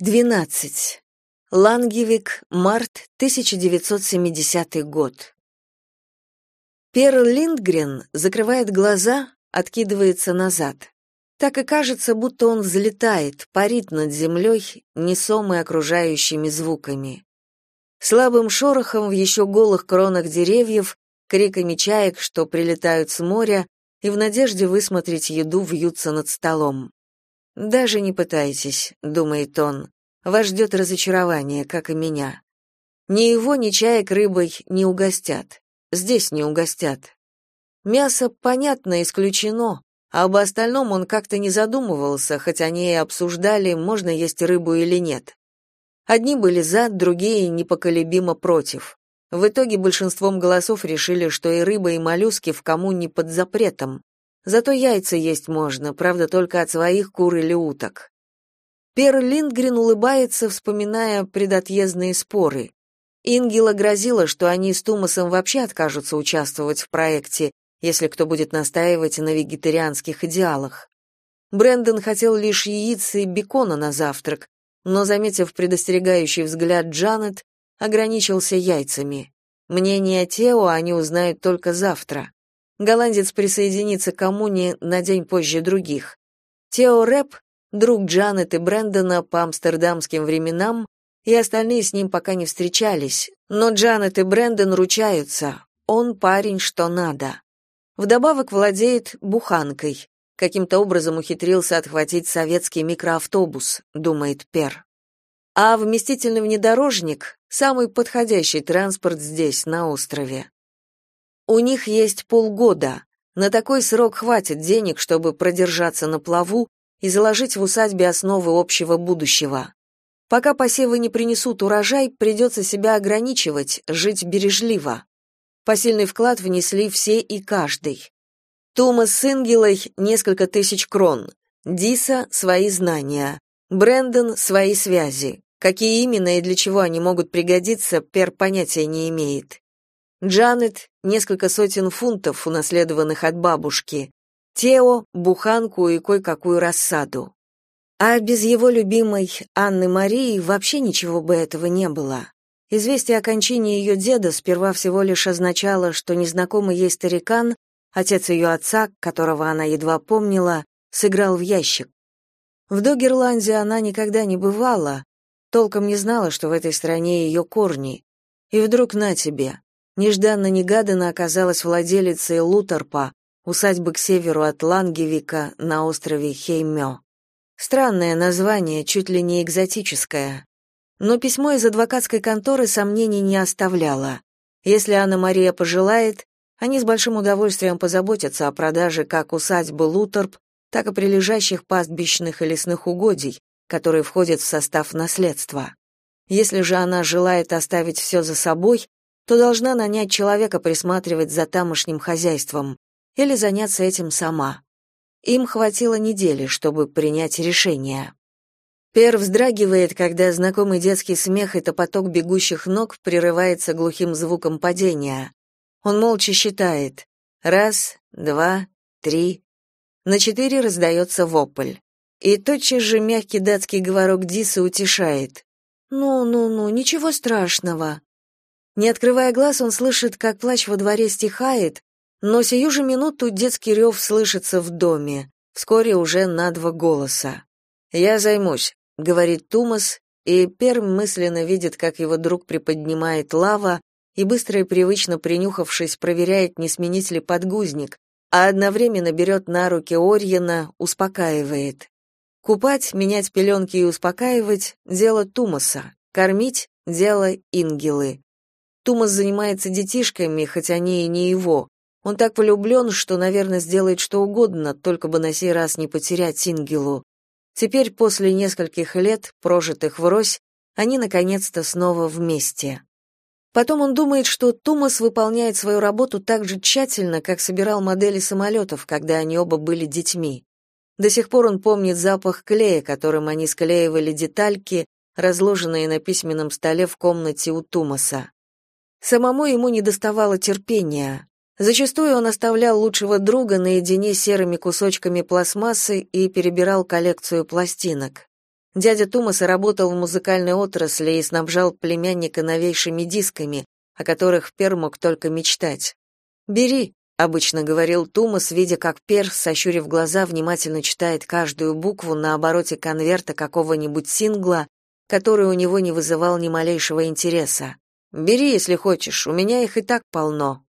12. Лангевик, март 1970 год. Перл Линдгрен закрывает глаза, откидывается назад. Так и кажется, будто он взлетает, парит над землей, несомый окружающими звуками. Слабым шорохом в еще голых кронах деревьев, криками чаек, что прилетают с моря, и в надежде высмотреть еду вьются над столом. «Даже не пытайтесь», — думает он, — «вас ждет разочарование, как и меня. Ни его, ни чаек рыбой не угостят. Здесь не угостят. Мясо, понятно, исключено, а об остальном он как-то не задумывался, хоть они и обсуждали, можно есть рыбу или нет. Одни были за, другие непоколебимо против. В итоге большинством голосов решили, что и рыба, и моллюски в коммуне под запретом, Зато яйца есть можно, правда, только от своих кур или уток. Пер Линдгрен улыбается, вспоминая предотъездные споры. Ингела грозила, что они с Тумасом вообще откажутся участвовать в проекте, если кто будет настаивать на вегетарианских идеалах. Брэндон хотел лишь яиц и бекона на завтрак, но, заметив предостерегающий взгляд Джанет, ограничился яйцами. Мнение Тео они узнают только завтра. Голландец присоединится к коммуне на день позже других. Тео Рэп, друг Джанет и Брэндона по амстердамским временам, и остальные с ним пока не встречались, но Джанет и Брэндон ручаются, он парень что надо. Вдобавок владеет буханкой. Каким-то образом ухитрился отхватить советский микроавтобус, думает Пер. А вместительный внедорожник — самый подходящий транспорт здесь, на острове. У них есть полгода. На такой срок хватит денег, чтобы продержаться на плаву и заложить в усадьбе основы общего будущего. Пока посевы не принесут урожай, придется себя ограничивать, жить бережливо. Посильный вклад внесли все и каждый. Томас с Ингелой — несколько тысяч крон, Диса — свои знания, Брэндон — свои связи. Какие именно и для чего они могут пригодиться, Пер понятия не имеет. Джанет — несколько сотен фунтов, унаследованных от бабушки. Тео — буханку и кое-какую рассаду. А без его любимой Анны Марии вообще ничего бы этого не было. Известие о кончине ее деда сперва всего лишь означало, что незнакомый ей старикан, отец ее отца, которого она едва помнила, сыграл в ящик. В Догерланде она никогда не бывала, толком не знала, что в этой стране ее корни. И вдруг на тебе, Нежданно-негаданно оказалась владелицей Лутерпа, усадьбы к северу от Лангевика на острове Хеймё. Странное название, чуть ли не экзотическое. Но письмо из адвокатской конторы сомнений не оставляло. Если Анна-Мария пожелает, они с большим удовольствием позаботятся о продаже как усадьбы Лутерп, так и прилежащих пастбищных и лесных угодий, которые входят в состав наследства. Если же она желает оставить все за собой, то должна нанять человека присматривать за тамошним хозяйством или заняться этим сама. Им хватило недели, чтобы принять решение. Пер вздрагивает, когда знакомый детский смех и топоток бегущих ног прерывается глухим звуком падения. Он молча считает. Раз, два, три. На четыре раздается вопль. И тотчас же мягкий датский говорок Диса утешает. «Ну-ну-ну, ничего страшного. Не открывая глаз, он слышит, как плач во дворе стихает, но сию же минуту детский рев слышится в доме, вскоре уже на два голоса. «Я займусь», — говорит Тумас, и Перм мысленно видит, как его друг приподнимает лава и быстро и привычно принюхавшись, проверяет, не сменить ли подгузник, а одновременно берет на руки Орьена, успокаивает. Купать, менять пеленки и успокаивать — дело Тумаса, кормить — дело Ингелы. Тумас занимается детишками, хоть они и не его. Он так влюблен, что, наверное, сделает что угодно, только бы на сей раз не потерять Сингелу. Теперь, после нескольких лет, прожитых врозь, они наконец-то снова вместе. Потом он думает, что Тумас выполняет свою работу так же тщательно, как собирал модели самолетов, когда они оба были детьми. До сих пор он помнит запах клея, которым они склеивали детальки, разложенные на письменном столе в комнате у Тумаса. Самому ему не доставало терпения. Зачастую он оставлял лучшего друга наедине серыми кусочками пластмассы и перебирал коллекцию пластинок. Дядя Тумаса работал в музыкальной отрасли и снабжал племянника новейшими дисками, о которых Пер мог только мечтать. «Бери», — обычно говорил Тумас, видя, как Пер, сощурив глаза, внимательно читает каждую букву на обороте конверта какого-нибудь сингла, который у него не вызывал ни малейшего интереса. «Бери, если хочешь, у меня их и так полно».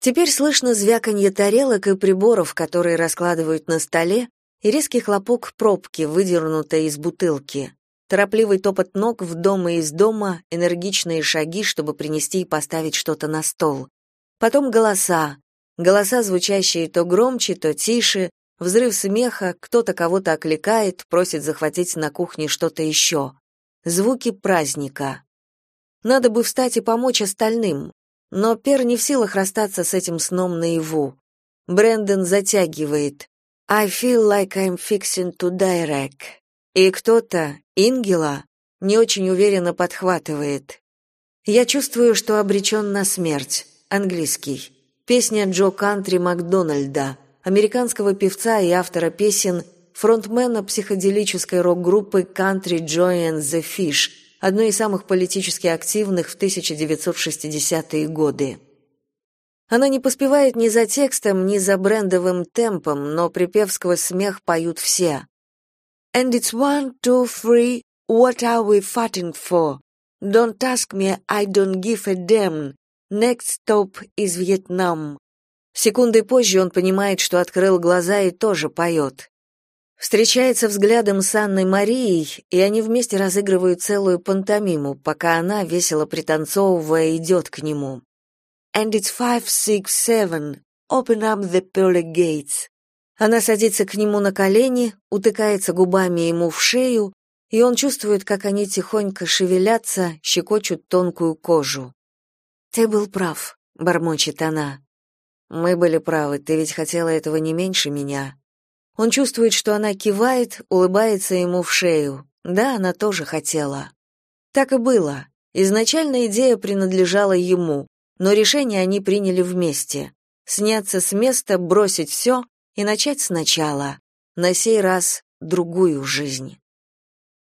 Теперь слышно звяканье тарелок и приборов, которые раскладывают на столе, и резкий хлопок пробки, выдернутой из бутылки. Торопливый топот ног в дом и из дома, энергичные шаги, чтобы принести и поставить что-то на стол. Потом голоса. Голоса, звучащие то громче, то тише, взрыв смеха, кто-то кого-то окликает, просит захватить на кухне что-то еще. Звуки праздника. Надо бы встать и помочь остальным, но Пер не в силах расстаться с этим сном наяву. Брэндон затягивает. I feel like I'm fixing to die wreck. И кто-то, Ингела, не очень уверенно подхватывает. Я чувствую, что обречен на смерть. Английский. Песня Джо Кантри Макдональда, американского певца и автора песен, фронтмена психоделической рок-группы Country Joy and the Fish, одной из самых политически активных в 1960-е годы. Она не поспевает ни за текстом, ни за брендовым темпом, но припев сквозь смех поют все. And it's one, two, three, what are we fighting for? Don't ask me, I don't give a damn. Next stop is Vietnam. Секунды позже он понимает, что открыл глаза и тоже поет. Встречается взглядом с Анной Марией, и они вместе разыгрывают целую пантомиму, пока она, весело пританцовывая, идет к нему. And it's five, six, seven. Open up the pearly gates. Она садится к нему на колени, утыкается губами ему в шею, и он чувствует, как они тихонько шевелятся, щекочут тонкую кожу. «Ты был прав», — бормочет она. «Мы были правы, ты ведь хотела этого не меньше меня». Он чувствует, что она кивает, улыбается ему в шею. Да, она тоже хотела. Так и было. Изначально идея принадлежала ему но решение они приняли вместе. Сняться с места, бросить все и начать сначала. На сей раз другую жизнь.